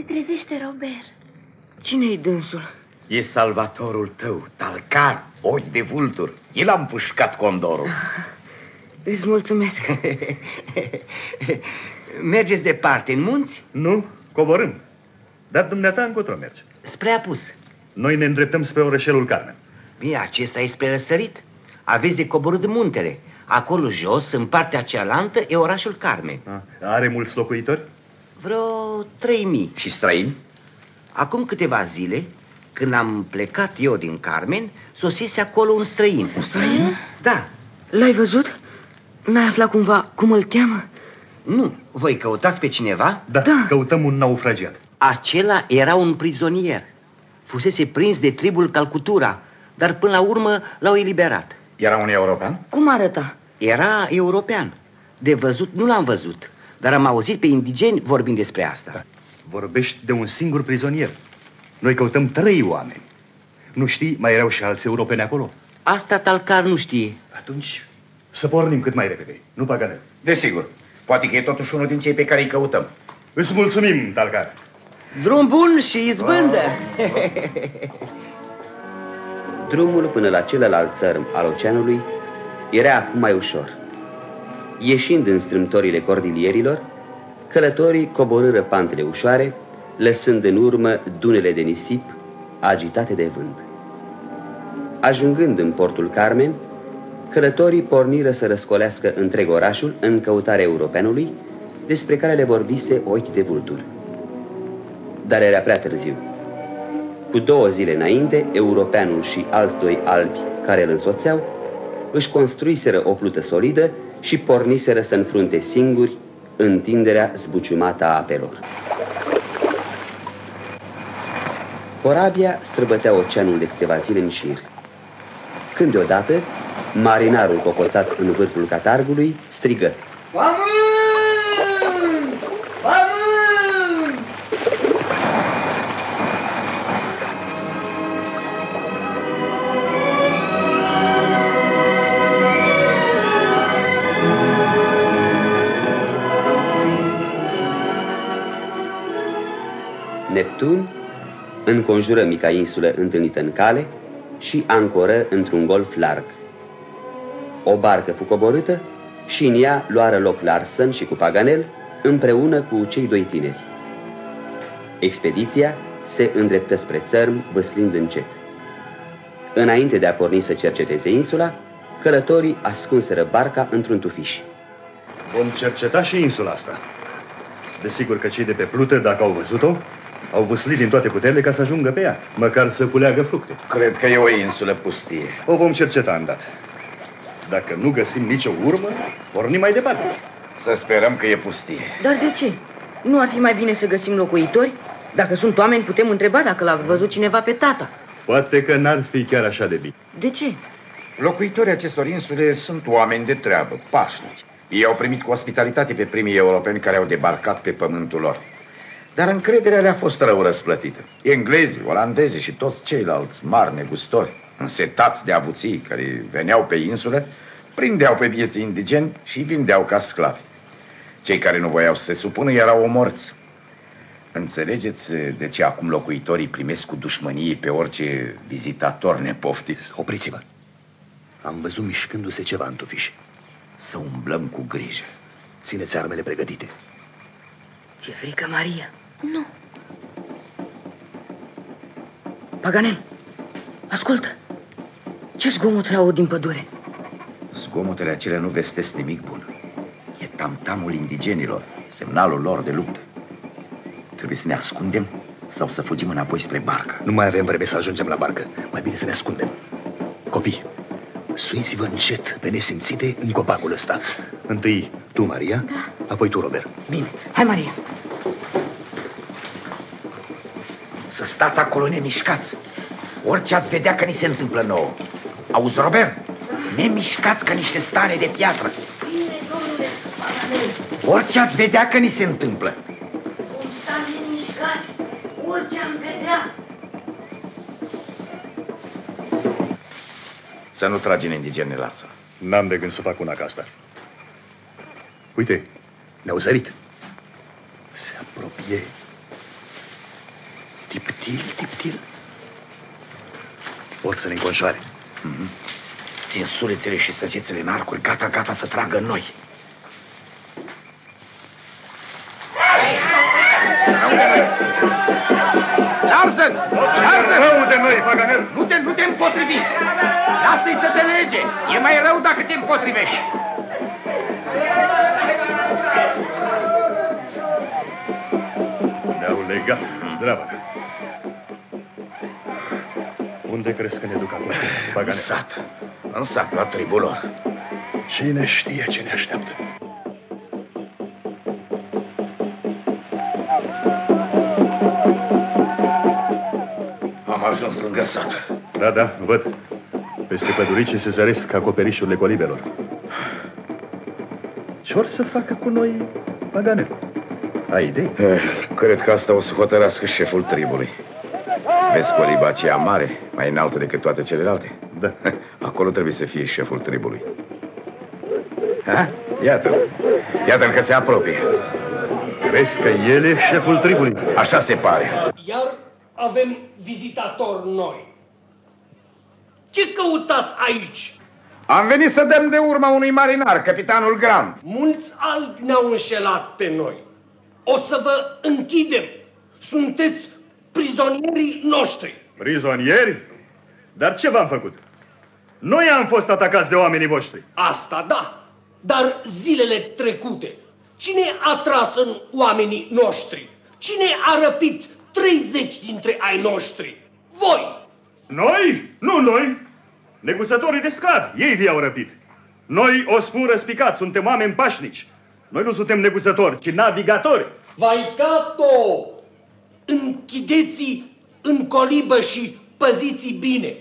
Se trezește, Robert. Cine-i dânsul? E salvatorul tău, talcar, ochi de vultur. El a împușcat condorul. Îți mulțumesc. Mergeți departe, în munți? Nu, coborâm. Dar dumneata încotro mergi. Spre apus. Noi ne îndreptăm spre orășelul Carmen. Bine, acesta e spre răsărit. Aveți de coborât de muntele. Acolo jos, în partea cealaltă, e orașul Carmen. A, are mulți locuitori? Vreo trei mii. Și străini? Acum câteva zile, când am plecat eu din Carmen, sosise acolo un străin. Un străin? Da. L-ai văzut? N-ai aflat cumva cum îl cheamă? Nu. Voi căutați pe cineva? Da, da. căutăm un naufragiat. Acela era un prizonier. Fusese prins de tribul Calcutura, dar până la urmă l-au eliberat. Era un european? Cum arăta? Era european. De văzut nu l-am văzut, dar am auzit pe indigeni vorbind despre asta. Da. Vorbești de un singur prizonier. Noi căutăm trei oameni. Nu știi, mai erau și alți europeni acolo? Asta Talcar nu știe. Atunci să pornim cât mai repede, nu Paganel? Desigur. Poate că e totuși unul din cei pe care îi căutăm. Îți mulțumim, Talcar. Drum bun și izbândă! Drumul până la celălalt țărm al oceanului era acum mai ușor. Ieșind în strâmtorile cordilierilor, călătorii coborâră pantele ușoare, lăsând în urmă dunele de nisip agitate de vânt. Ajungând în portul Carmen, călătorii porniră să răscolească întreg orașul în căutarea europeanului, despre care le vorbise ochi de vulturi. Dar era prea târziu. Cu două zile înainte, europeanul și alți doi albi care îl însoțeau își construiseră o plută solidă și porniseră să înfrunte singuri întinderea zbuciumată a apelor. Corabia străbătea oceanul de câteva zile în șir. Când deodată, marinarul cocoțat în vârful catargului strigă Pământ! Neptun înconjură mica insulă întâlnită în cale și ancoră într-un golf larg. O barcă fu coborâtă și în ea luară loc Larsen și cu Paganel împreună cu cei doi tineri. Expediția se îndreptă spre țărm, văslind încet. Înainte de a porni să cerceteze insula, călătorii ascunseră barca într-un tufiș. Vom cerceta și insula asta. Desigur că cei de pe plută, dacă au văzut-o, au văslit din toate puterile ca să ajungă pe ea, măcar să culeagă fructe. Cred că e o insulă pustie. O vom cerceta îndată. Dacă nu găsim nicio urmă, pornim mai departe. Să sperăm că e pustie. Dar de ce? Nu ar fi mai bine să găsim locuitori? Dacă sunt oameni, putem întreba dacă l-a văzut cineva pe tata. Poate că n-ar fi chiar așa de bine. De ce? Locuitorii acestor insule sunt oameni de treabă, pașnici. Ei au primit cu ospitalitate pe primii europeni care au debarcat pe pământul lor. Dar încrederea le-a fost rău răsplătită. Englezii, olandezii și toți ceilalți mari negustori, însetați de avuții care veneau pe insulă, prindeau pe vieții indigeni și vindeau ca sclavi. Cei care nu voiau să se supună erau omorți. Înțelegeți de ce acum locuitorii primesc cu dușmănie pe orice vizitator nepoftit? Opriți-vă! Am văzut mișcându-se ceva în tufiș. Să umblăm cu grijă. Țineți armele pregătite. Ce frică, Maria! Nu. Paganel, ascultă! Ce zgomot aud din pădure? Zgomotele acelea nu vestesc nimic bun. E tamtamul indigenilor, semnalul lor de luptă. Trebuie să ne ascundem sau să fugim înapoi spre barcă. Nu mai avem vreme să ajungem la barcă. Mai bine să ne ascundem. Copii, suiți-vă încet pe nesimțite în copacul ăsta. Întâi tu, Maria, da. apoi tu, Robert. Bine. Hai, Maria. Să stați acolo nemișcați. Orice ați vedea că ni se întâmplă nouă. Auzi, Robert? Nemișcați ca niște stane de piatră. Bine, domnule, Orice ați vedea că ni se întâmplă. Cum stăm nemișcați, orice am vedea. Să nu tragi în indigene, lasă. N-am de gând să fac una ca asta. Uite, ne-au zărit. Se apropie. Tiptil, tiptil. Pot să ne înconjoare. Țin sulițele și săgețele în arcuri, gata, gata să tragă în noi. Larsen! Larsen! Rău de noi, Paganel! Nu te, nu te împotrivi! Lasă-i să te lege! E mai rău dacă te împotrivești! Ne-au legat. Zdravă. Unde crezi că ne duc acum, În Paganel? sat. În sat, la tribul lor. Cine știe ce ne așteaptă? Am ajuns lângă sat. Da, da, văd. Peste pădurice se zăresc acoperișurile colibelor. Ce or să facă cu noi, Paganel? Ai idei? Eh, Cred că asta o să hotărască șeful tribului. Vezi coliba aceea mare, mai înaltă decât toate celelalte? Da. Acolo trebuie să fie șeful tribului. Ha? Iată-l. Iată-l că se apropie. Crezi că el e șeful tribului? Așa se pare. Iar avem vizitatori noi. Ce căutați aici? Am venit să dăm de urma unui marinar, capitanul Grant. Mulți albi ne-au înșelat pe noi. O să vă închidem. Sunteți prizonierii noștri. Prizonieri? Dar ce v-am făcut? Noi am fost atacați de oamenii voștri. Asta da, dar zilele trecute, cine a tras în oamenii noștri? Cine a răpit 30 dintre ai noștri? Voi! Noi? Nu noi! Neguțătorii de sclavi, ei vi-au răpit. Noi, o spun răspicat, suntem oameni pașnici. Noi nu suntem neguțători, ci navigatori. Vaicato! Închideți în colibă și păziți bine.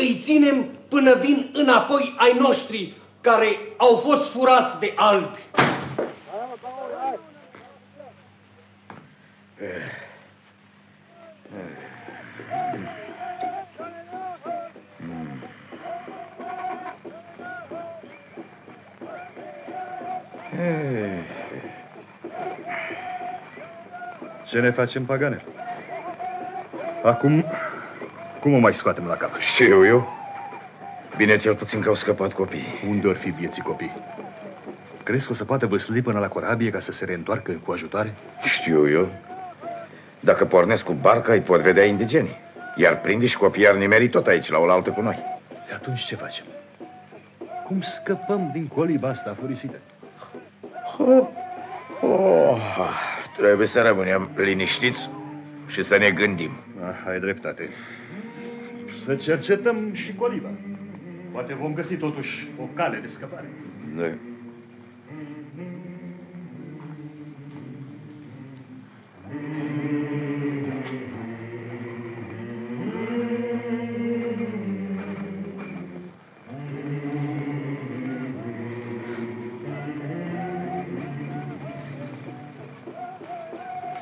Îi ținem până vin înapoi ai noștri care au fost furați de albi. Ce ne facem, pagane? Acum, cum o mai scoatem la cap? Știu eu. Bine cel puțin că au scăpat copiii. Unde or fi vieții copii? Crezi că o să poată văsli până la corabie ca să se reîntoarcă cu ajutoare? Știu eu. Dacă pornesc cu barca, îi pot vedea indigenii. Iar prinde și copiii ar nimeri tot aici, la oaltă cu noi. E atunci ce facem? Cum scăpăm din coliba asta furisită? Oh, trebuie să rămânem liniștiți și să ne gândim. Ah, ai dreptate. Să cercetăm și coliba. Poate vom găsi totuși o cale de scăpare. Da.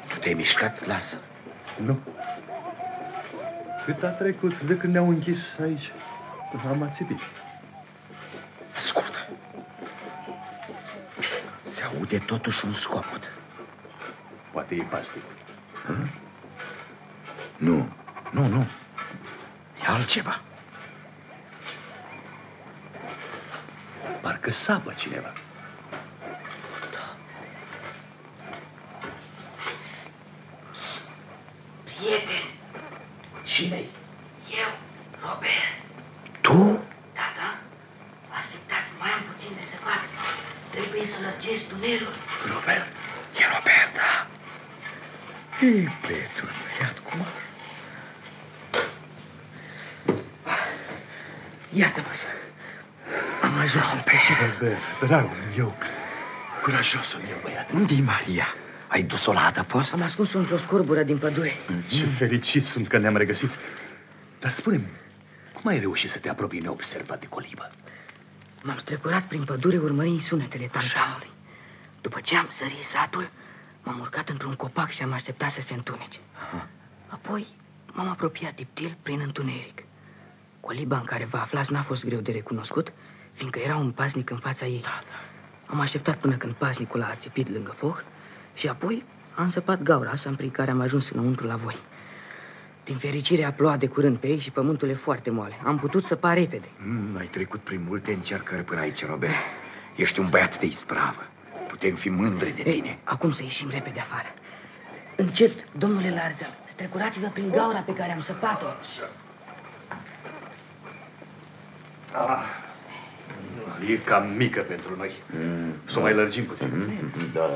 Tu te-ai mișcat? Lasă. Nu. Cât a trecut de când ne-au închis aici? Am ațipit. Ascultă. Se aude totuși un scopot. Poate e pastic. Nu, nu, nu. E altceva. Parcă sapă cineva. Cine-i? eu, Robert. Tu? Da, da. Așteptați, mai am puțin de săpat. Trebuie să lărgesc tunelul. Robert. E Robert, da. Ei, Petru, iată cum a... Iată-mă să... Am ajuns în sfârșit. Albert, dragul meu, curajosul meu băiat. Unde-i Maria? Ai dus-o la adăpost? Am ascuns-o într-o scorbură din pădure. Ce fericit sunt că ne-am regăsit. Dar spune cum ai reușit să te apropii neobservat de colibă? M-am strecurat prin pădure urmărind sunetele tantamului. După ce am sărit satul, m-am urcat într-un copac și am așteptat să se întunece. Apoi m-am apropiat tiptil prin întuneric. Coliba în care vă aflați n-a fost greu de recunoscut, fiindcă era un pasnic în fața ei. Am așteptat până când pasnicul a ațipit lângă foc și apoi am săpat gaura asta prin care am ajuns înăuntru la voi. Din fericire a plouat de curând pe ei și pământul e foarte moale. Am putut să par repede. Mm, ai trecut prin multe încercări până aici, Robert. Ești un băiat de ispravă. Putem fi mândri de tine. Ei, acum să ieșim repede afară. Încet, domnule Larzan, strecurați-vă prin gaura pe care am săpat-o. Ah, e cam mică pentru noi. Mm. Să o mai lărgim puțin. Mm, da.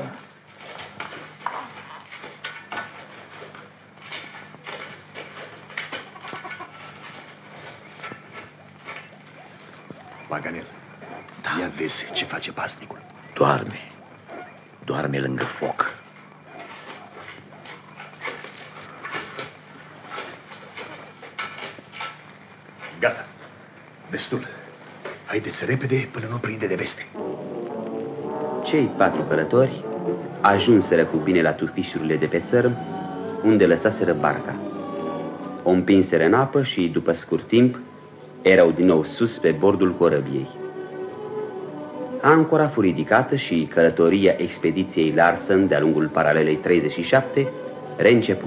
Paganel, da. ia vezi ce face pasnicul. Doarme. Doarme lângă foc. Gata. Destul. Haideți repede până nu prinde de veste. Cei patru călători ajunseră cu bine la tufișurile de pe țărm, unde lăsaseră barca. O împinseră în apă și, după scurt timp, erau din nou sus pe bordul corăbiei. Ancora fu ridicată și călătoria expediției Larsen de-a lungul paralelei 37 reîncepu.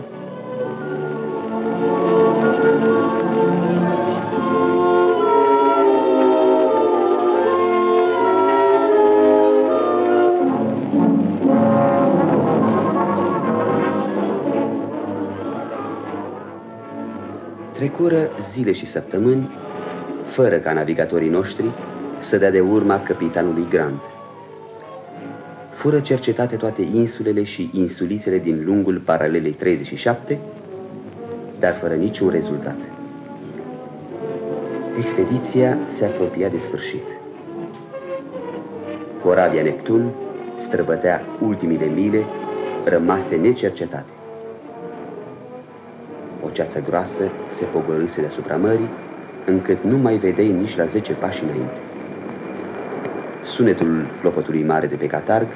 Trecură zile și săptămâni fără ca navigatorii noștri să dea de urma capitanului Grant. Fură cercetate toate insulele și insulițele din lungul paralelei 37, dar fără niciun rezultat. Expediția se apropia de sfârșit. Corabia Neptun străbătea ultimile mile rămase necercetate. O ceață groasă se pogorâse deasupra mării, încât nu mai vedeai nici la zece pași înainte. Sunetul clopotului mare de pe catarg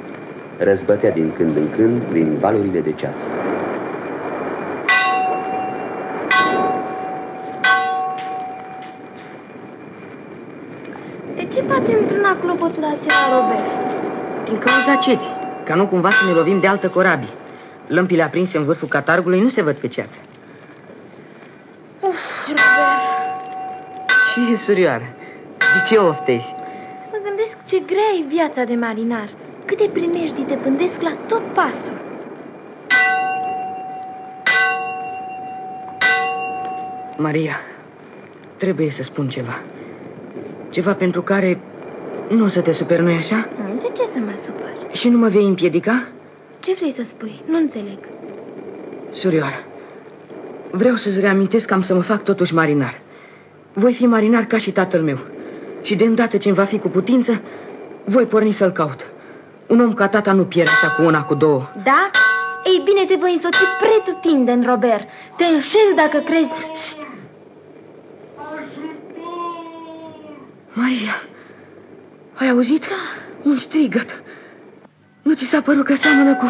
răzbătea din când în când prin valurile de ceață. De ce bate într-una clopotul acela, Robert? Din cauza ceții, ca nu cumva să ne lovim de altă corabie. Lămpile aprinse în vârful catargului nu se văd pe ceață. Uf, Robert. Ce e, surioară? De ce oftezi? Ce grea e viața de marinar. Câte primești te pândesc la tot pasul. Maria, trebuie să spun ceva. Ceva pentru care nu o să te superi, nu așa? De ce să mă supăr? Și nu mă vei împiedica? Ce vrei să spui? Nu înțeleg. Surioară, vreau să-ți reamintesc că am să mă fac totuși marinar. Voi fi marinar ca și tatăl meu. Și de îndată ce va fi cu putință, voi porni să-l caut. Un om ca tata nu pierde așa cu una, cu două. Da? Ei bine, te voi însoți pretutindeni, Robert. Te înșel dacă crezi... Șt! Maria, ai auzit? Un strigăt. Nu ți s-a părut că seamănă cu...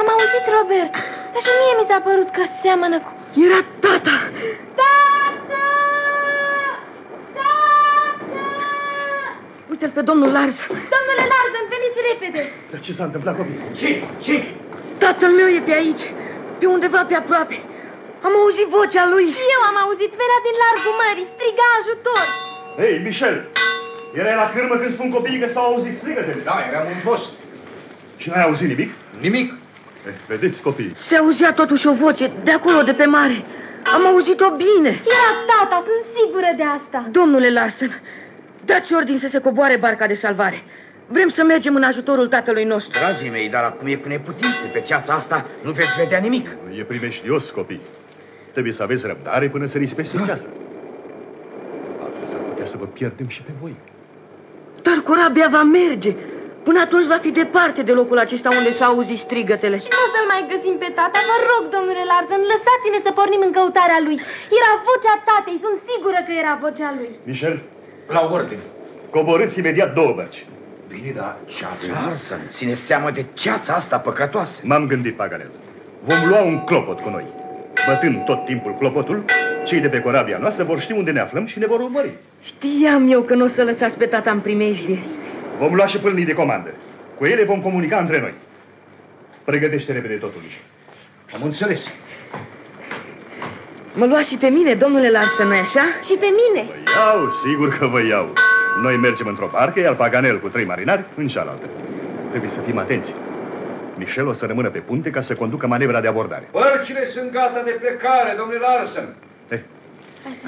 Am auzit, Robert, dar și mie mi s-a părut că seamănă cu... Era tata! Tata! Uite-l pe domnul Lars. Domnule Lars, veniți repede. Dar ce s-a întâmplat, copii? Ce? Ce? Tatăl meu e pe aici, pe undeva pe aproape. Am auzit vocea lui. Și eu am auzit, venea din largul mării, striga ajutor. Hei, Michel, erai la cârmă când spun copiii că s-au auzit strigătele. Da, eram un post. Și n-ai auzit nimic? Nimic. Eh, vedeți, copii. Se auzea totuși o voce de acolo, de pe mare. Am auzit-o bine. Era tata, sunt sigură de asta. Domnule Larsen, Dați ordin să se coboare barca de salvare. Vrem să mergem în ajutorul tatălui nostru. Dragii mei, dar acum e cu neputință. Pe ceața asta nu veți vedea nimic. E primeștios, copii. Trebuie să aveți răbdare până să rispeți ah. ceasă. Altfel s-ar putea să vă pierdem și pe voi. Dar corabia va merge. Până atunci va fi departe de locul acesta unde s-au auzit strigătele. Și nu o să-l mai găsim pe tata. Vă rog, domnule Larsen, lăsați-ne să pornim în căutarea lui. Era vocea tatei, sunt sigură că era vocea lui. Michel, la ordine. Coborâți imediat două bărci. Bine, dar ceața? Larsen, ține seama de ceața asta păcătoasă. M-am gândit, Paganel. Vom lua un clopot cu noi. Bătând tot timpul clopotul, cei de pe corabia noastră vor ști unde ne aflăm și ne vor urmări. Știam eu că nu o să lăsați pe tata în primejdie. Vom lua și pâlnii de comandă. Cu ele vom comunica între noi. Pregătește repede totul, Mișe. Am înțeles. Mă lua și pe mine, domnule Larsen, nu așa? Și pe mine. Iau, sigur că vă iau. Noi mergem într-o barcă, iar Paganel cu trei marinari în cealaltă. Trebuie să fim atenți. Michel o să rămână pe punte ca să conducă manevra de abordare. Bărcile sunt gata de plecare, domnule Larsen. Eh, Hai să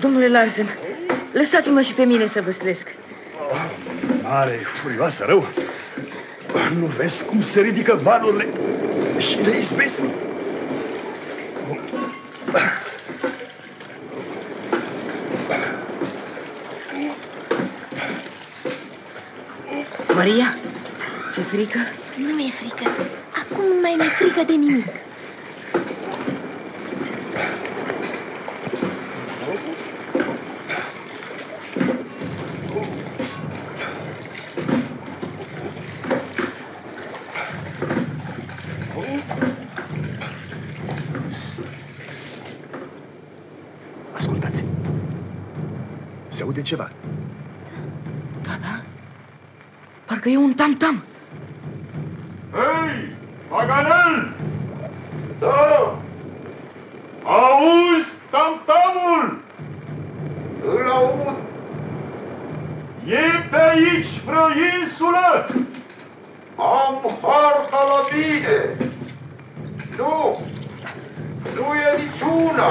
Domnule Larsen, lăsați-mă și pe mine să văslesc. mare, furioasă, rău. Nu vezi cum se ridică valurile și le izbesc? Maria, ți-e frică? Nu mi-e frică. Acum nu mai mi-e frică de nimic. Se aude ceva. Da, da. Parcă e un tam-tam. Hei, Paganel! Da! Auzi tamtamul? Îl aud. E pe aici vreo insulă? Am harta la mine. Nu. Nu e niciuna.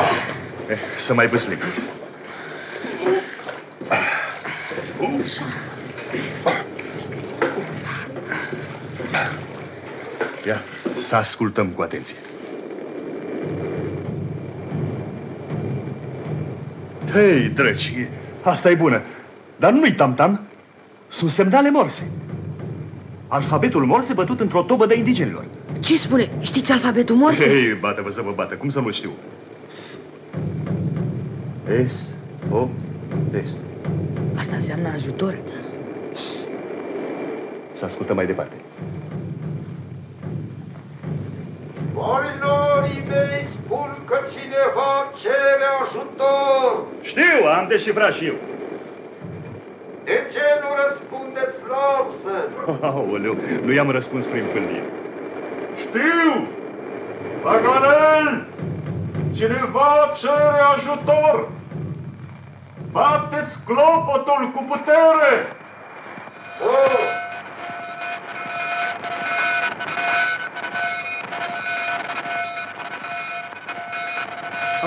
Eh, să mai văslim. Ia, să ascultăm cu atenție. Hei, drăci, asta e bună. Dar nu-i tam-tam. Sunt semnale morse. Alfabetul morse bătut într-o tobă de indigenilor. Ce spune? Știți alfabetul morse? Hei, bate-vă să vă bată. Cum să nu știu? S. S. O. S. Asta înseamnă ajutor. S. Să ascultăm mai departe. Marinarii mei spun că cineva cere ajutor. Știu, am deșifrat și eu. De ce nu răspundeți, Larsen? Aoleu, nu i-am răspuns prin pâlnie. Știu! Paganel! Cineva cere ajutor! Bateți clopotul cu putere! Oh,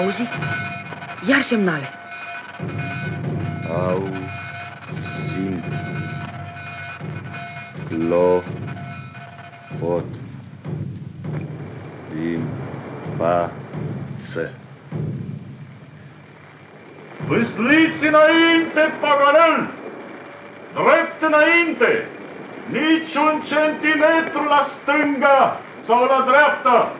Auziți? Iar semnale. Auzim. Lo. Pot. Din. Față. Vâsliți înainte, Paganel! Drept înainte! Niciun centimetru la stânga sau la dreapta!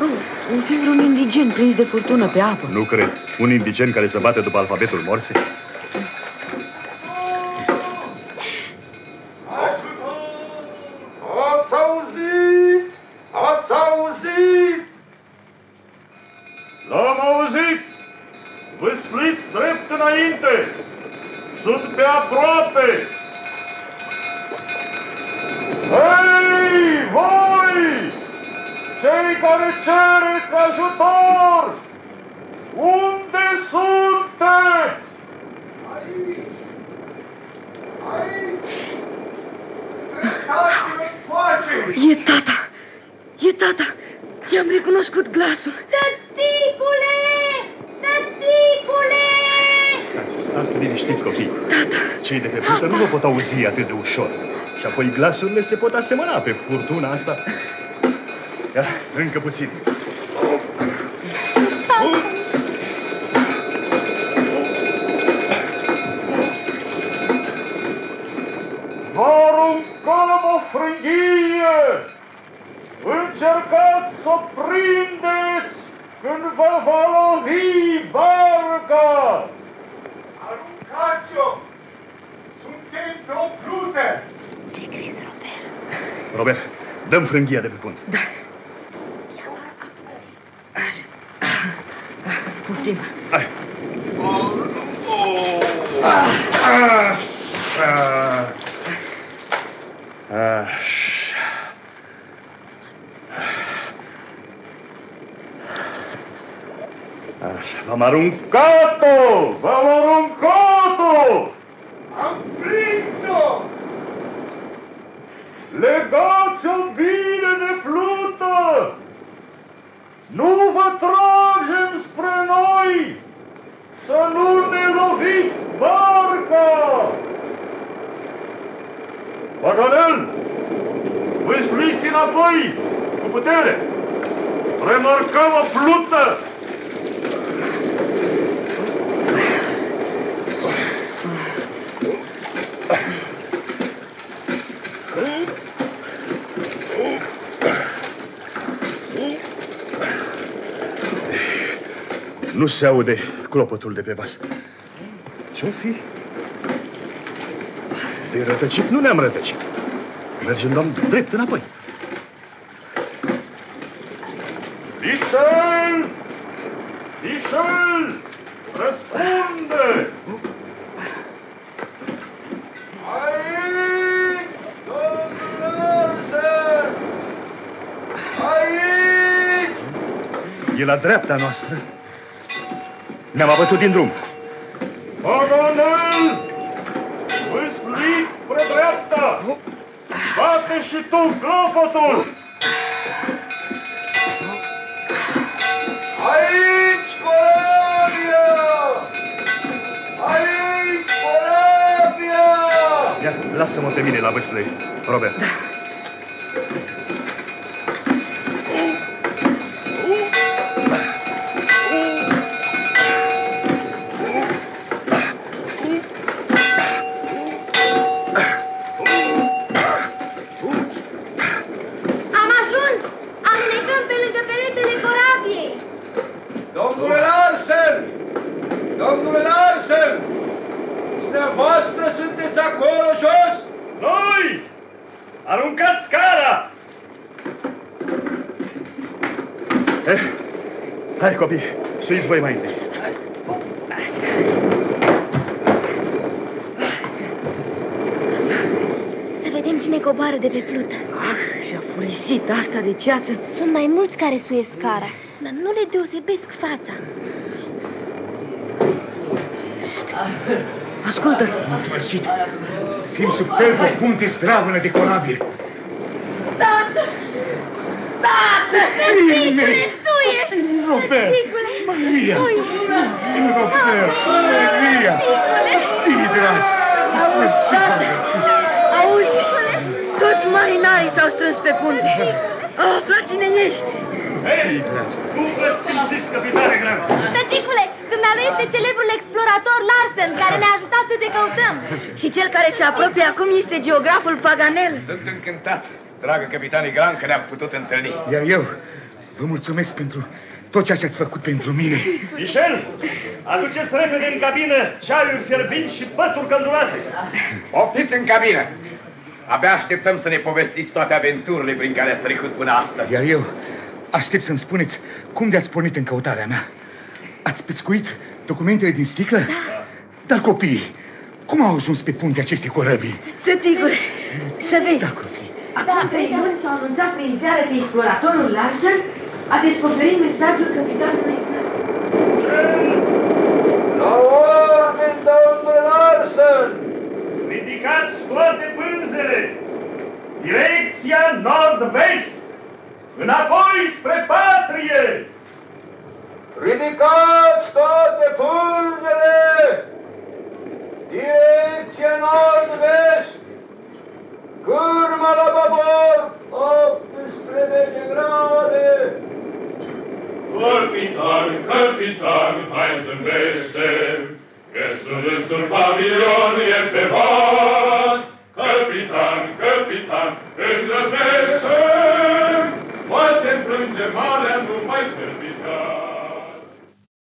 Oh, un fi vreun indigen prins de furtună pe apă. Nu cred. Un indigen care se bate după alfabetul morse? ați auzit? Ați auzit? L-am auzit! Vâsliți drept înainte! Sunt pe aproape! Hei, voi! Cei care cereți ajutor! Unde sunteți? E tata! E tata! I-am recunoscut glasul. Tăticule! Tăticule! Stați, stați liniștiți, copii. Tata! Cei de pe plută nu vă pot auzi atât de ușor. Și apoi glasurile se pot asemăna pe furtuna asta. Ia, încă puțin. Vă aruncăm o frânghie! Încercați să o prindeți când vă va lovi barca! Aruncați-o! Suntem pe o plută! Ce crezi, Robert? Robert, dăm frânghia de pe fund. Da. Poftim. Hai. Așa. Așa. Așa, v-am aruncat-o! V-am aruncat-o! Am prins-o! Legați-o bine de plută! Nu vă tragem spre noi! Să nu ne loviți barca! Paganel! Vâsliți înapoi! Cu putere! Remarcăm o plută! Nu se aude clopotul de pe vas. Ce-o fi? De rătăcit nu ne-am rătăcit. Mergem, doamnă, drept înapoi. Michel! Michel! Răspunde! Aici! Domnul Larsen! Aici! E la dreapta noastră. Ne-am abătut din drum. Paganel! Vâsliți spre dreapta! Bate și tu clopotul! Aici, corabia! Aici, corabia! Ia, lasă-mă pe mine la vâsle, Robert. Am ajuns! Alunecăm pe lângă peretele corabiei! Domnule Larsen! Domnule Larsen! Dumneavoastră sunteți acolo jos? Noi! Aruncați scara! Eh, hai, copii, suiți voi mai întâi. Să vedem cine coboară de pe plută. Ah, și-a furisit asta de ceață. Sunt mai mulți care suiesc cara, dar nu le deosebesc fața. Ascultă! În sfârșit, simt sub tălp o punte zdravână de corabie. Tată! Tată! Tăticule, tu ești! Robert! Tăticule! Maria! Tu ești! Robert! Maria! Fii dragi! În sfârșit am găsit! Auzi? Toți marinarii s-au strâns pe punte. Aflați-ne ești! Hei, cum vă simțiți, capitane Grant? Tăticule, dumnealui este celebrul explorator Larsen, care ne-a ajutat să te căutăm. Și cel care se apropie acum este geograful Paganel. Sunt încântat, dragă capitane Gran, că ne-am putut întâlni. Iar eu vă mulțumesc pentru tot ceea ce ați făcut pentru mine. Michel, aduceți repede în cabină ceaiuri fierbinți și pături călduroase. Poftiți în cabină! Abia așteptăm să ne povestiți toate aventurile prin care ați trecut până astăzi. Iar eu aștept să-mi spuneți cum de-ați pornit în căutarea mea. Ați pescuit documentele din sticlă? Da. Dar copiii, cum au ajuns pe punte aceste corăbii? Tăticule, să vezi. Da, copii. Acum trei luni s-au anunțat prin ziare că exploratorul Larsen a descoperit mesajul capitanului La